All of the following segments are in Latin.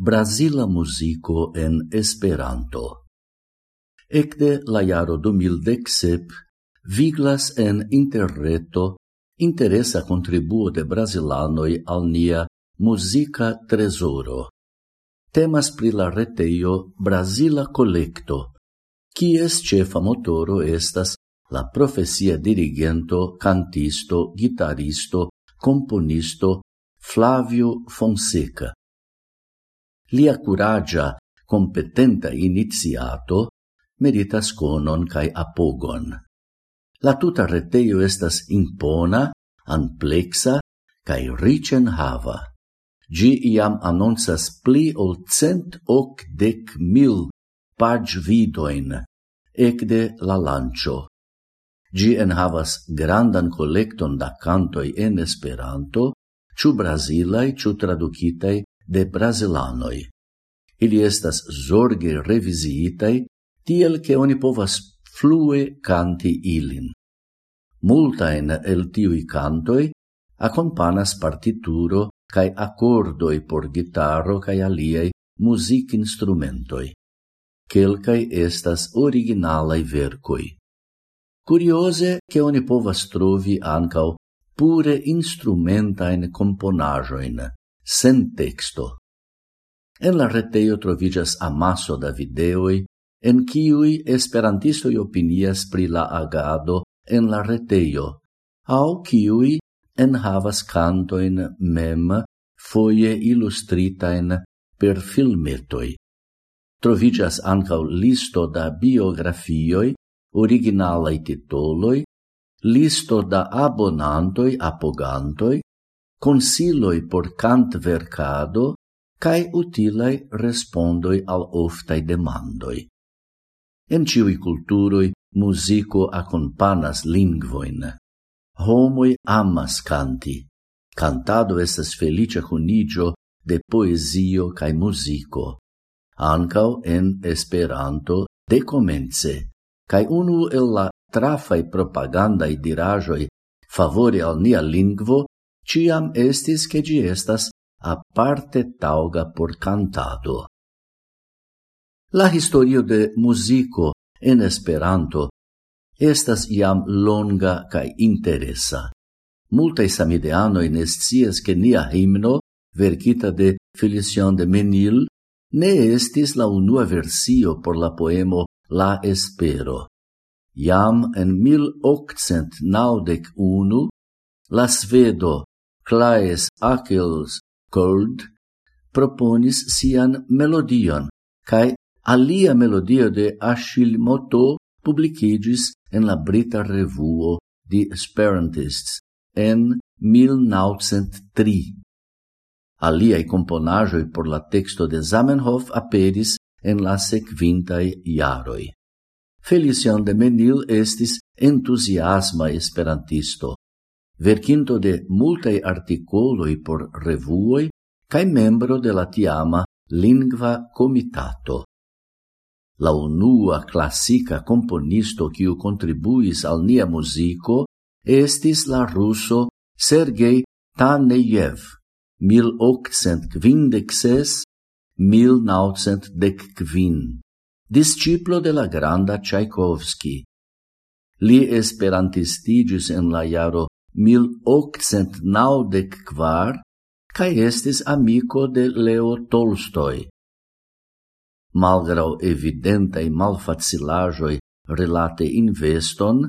Brasila muziko en Esperanto. Ekde la jaro 2017 viglas en interreto interesa contribuo de brasilanoi al nia muzika trezoro. Temas pri la retejo Brasila Kolekto, kies cefa motoro estas la profesia dirigento, cantisto, gitaristo, componisto Flavio Fonseca lia curagia, competenta iniziato meritas conon cae apogon. La tuta reteio estas impona, amplexa, cae ricen hava. Gi iam annonsas pli ol cent hoc dec mil pag vidoin, ecde la lancio. Gi en havas grandan collecton da cantoi en Esperanto, ciu brasilai, ciu traducitai de brasilanoi. Ili estas zorge revisiitai, tiel che oni povas flue canti ilin. Multain el tiui cantoi accompanas partituro cae accordoi por gitaro cae aliei music instrumentoi. Quelcae estas originalai vercoi. Curiose che oni povas trovi ancau pure instrumentain componajoin, sen texto. En la reteio trovigas amaso da videoi, en kiuj esperantistoi opinias pri la agado en la reteio, au ciui en havas cantoin mem foie illustritain per filmetoi. Trovigas ancau listo da biografioi, originalai titoloi, listo da abonantoi apogantoi, consiloi por cant vercado cae utilai respondoi al oftai demandoi. En ciui culturoi musico accompanas lingvoin. Homoi amas canti. Cantado estes felice cunigio de poesio cae musico. Ancao en Esperanto de comence, cae unu el la trafai propagandai dirajoi favore al nia lingvo ciam estis che gi estas parte tauga por cantado. La historio de musico en Esperanto estas iam longa cae interesa. Multaj samideanoi ne scias che nia himno, verkita de Felician de Menil, ne estis la unua versio por la poemo La Espero. Iam en 1891, la svedo Claes Akils Cold proponis sian melodion, cae alia melodio de Achille Moto publicigis en la Brita Revuo di Esperantists en 1903. Aliai componajoi por la texto de Zamenhof aperis en la sequintai iaroi. Felician de Menil estis entusiasma esperantisto, verkinto de multaj artikoloj por revuoj kaj membro de la tiama lingva comitato. La unua classica componisto kiu contribuis al nia musico estis la russo Sergei Taneyev, 1856-1915, disciplo de la granda Tchaikovsky. Li esperantistigis en la jaro mil octcent naudec quar, cae estis amico de Leo Tolstoi. Malgrau evidentai malfacilajoi relate investon,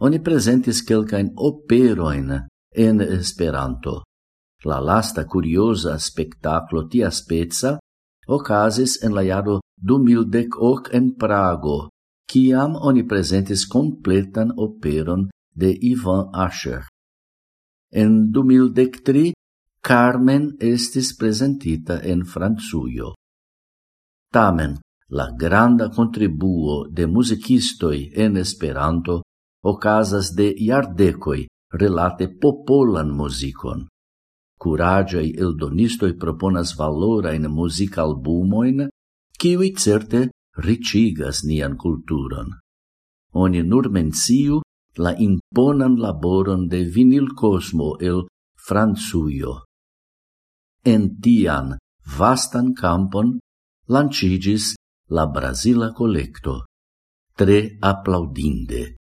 oni presentis quelcaen operoin en Esperanto. La lasta curiosa spectaclo tia spezza ocasis en la jaro 2018 en Prago, ciam oni presentis completan operon de Ivan Asher en 2013 Carmen estis presentita en Franzuio. Tamen, la granda contribuo de musicistoi en Esperanto ocasas de iardecoi relate popolan musicon. Curagiai eldonistoi proponas valora in musica albumoin, kiwi certe ricigas nian culturon. Oni nur menciu la imponan laboron de vinil cosmo el Franzuio. En tian vastan campon lancigis la Brasila collecto, tre applaudinde.